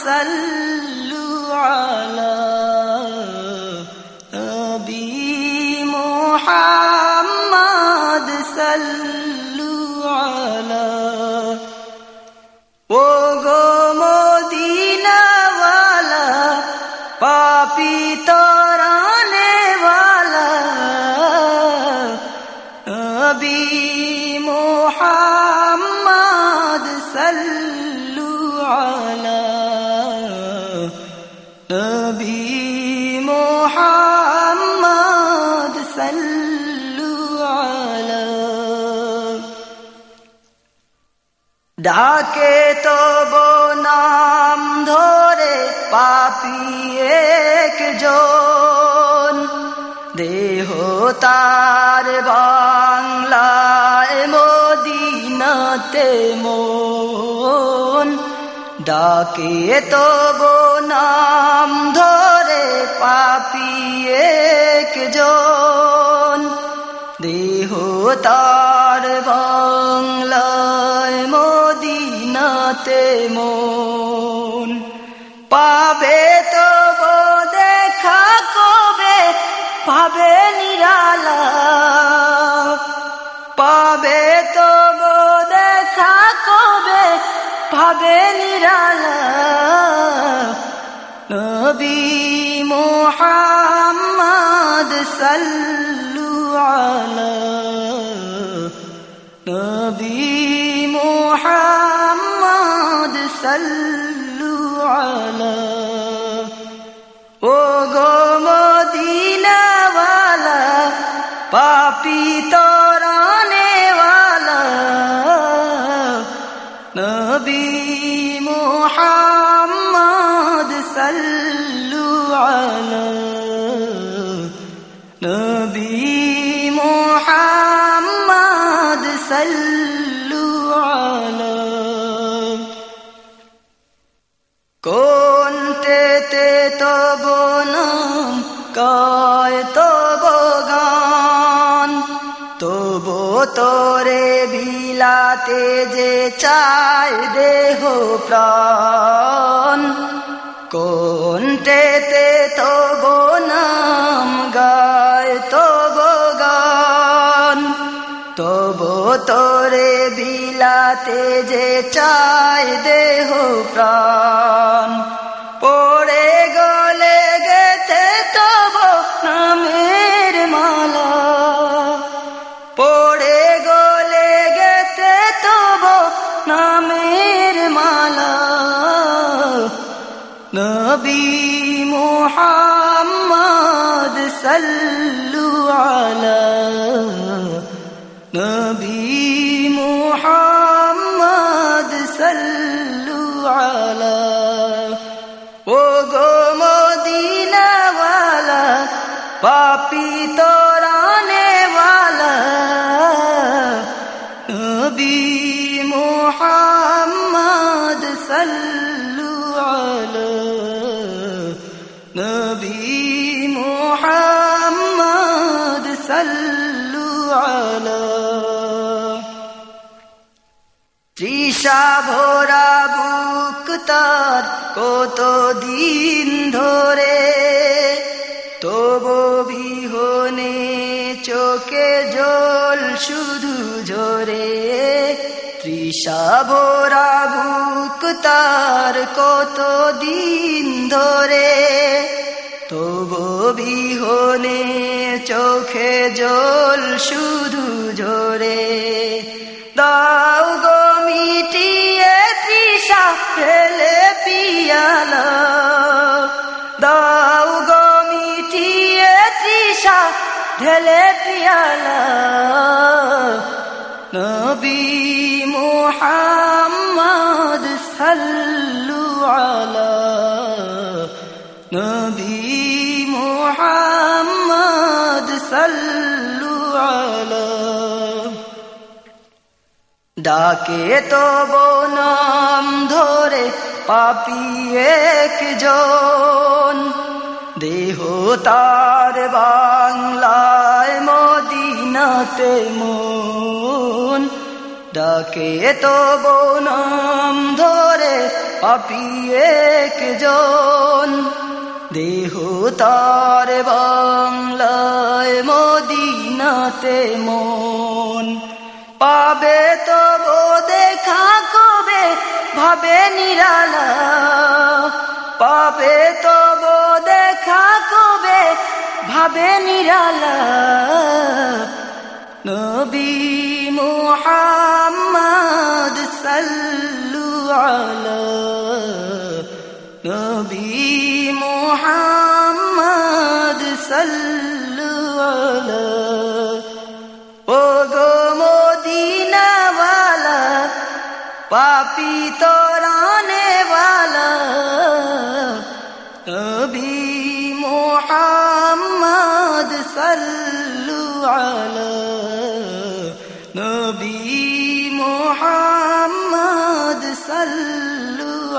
صلوا على نبي محمد صلوا على ও গো Medina ওয়ালা পাপি তরানে ওয়ালা নবী মোহাম্মদ সাল্লু আলা নবী মোহাম্মদ সাল্লু আলা। ডাকে তো নাম ধরে পাপি একজন। দেহ তার বাংলায় মদিনাতে মন ডাকে তো নাম ধরে পাপি একজন। দেহ তার বাংলায় মদিনাতে মন পাবে তো দেখা কবে, পাবে নিরালা পাবে নিরালা। নবী মোহাম্মদ সাল্লু আলা। নবী মোহাম্মদ সাল্লু নবী মোহাম্মদ সাল্লু আলা নবী মোহাম্মদ সাল্লু আলা কোন তোরে বিলাতে যে চায় দেহ প্রাণ তেতে তব নাম গায় তব গান। তব তোরে বিলাতে যে চায় দেহ প্রাণ নবী মোহাম্মদ সাল্লু আলা নবী আলা। তৃষা ভোরা বুক তার কত দিন ধরে, তবু বিহনে চোখে জল শুধু ঝরে। তৃষা ভোরা বুক তার কত দিন ধরে তবু বিহনে চোখে জল শুধু জোরে। দাও গো মিটিয়ে তৃষা, ফেলে পিয়ালা। দাও গো মিটিয়ে তৃষা, ঢেলে পিয়ালা। নবী মোহাম্মদ সাল্লু আলা সাল্লু ডাকে তো নাম ধরে পাপি একজন। দেহ তার বাংলায় মদিনাতে মন। ডাকে তো নাম ধরে পাপি একজন। দেহ তার বাংলায় মদিনাতে মন। পাবে তব দেখা কবে, ভাবে নিরালা। পাবে তব দেখা কবে, ভাবে নিরালা। নবী মুহাম্মদ সাল্লু আলা নবী সাল্লু আলা। ও গো মদিনাওয়ালা, পাপি তোরানে वाला নবী মুহাম্মদ সাল্লু আলা। নবী মুহাম্মদ সাল্লু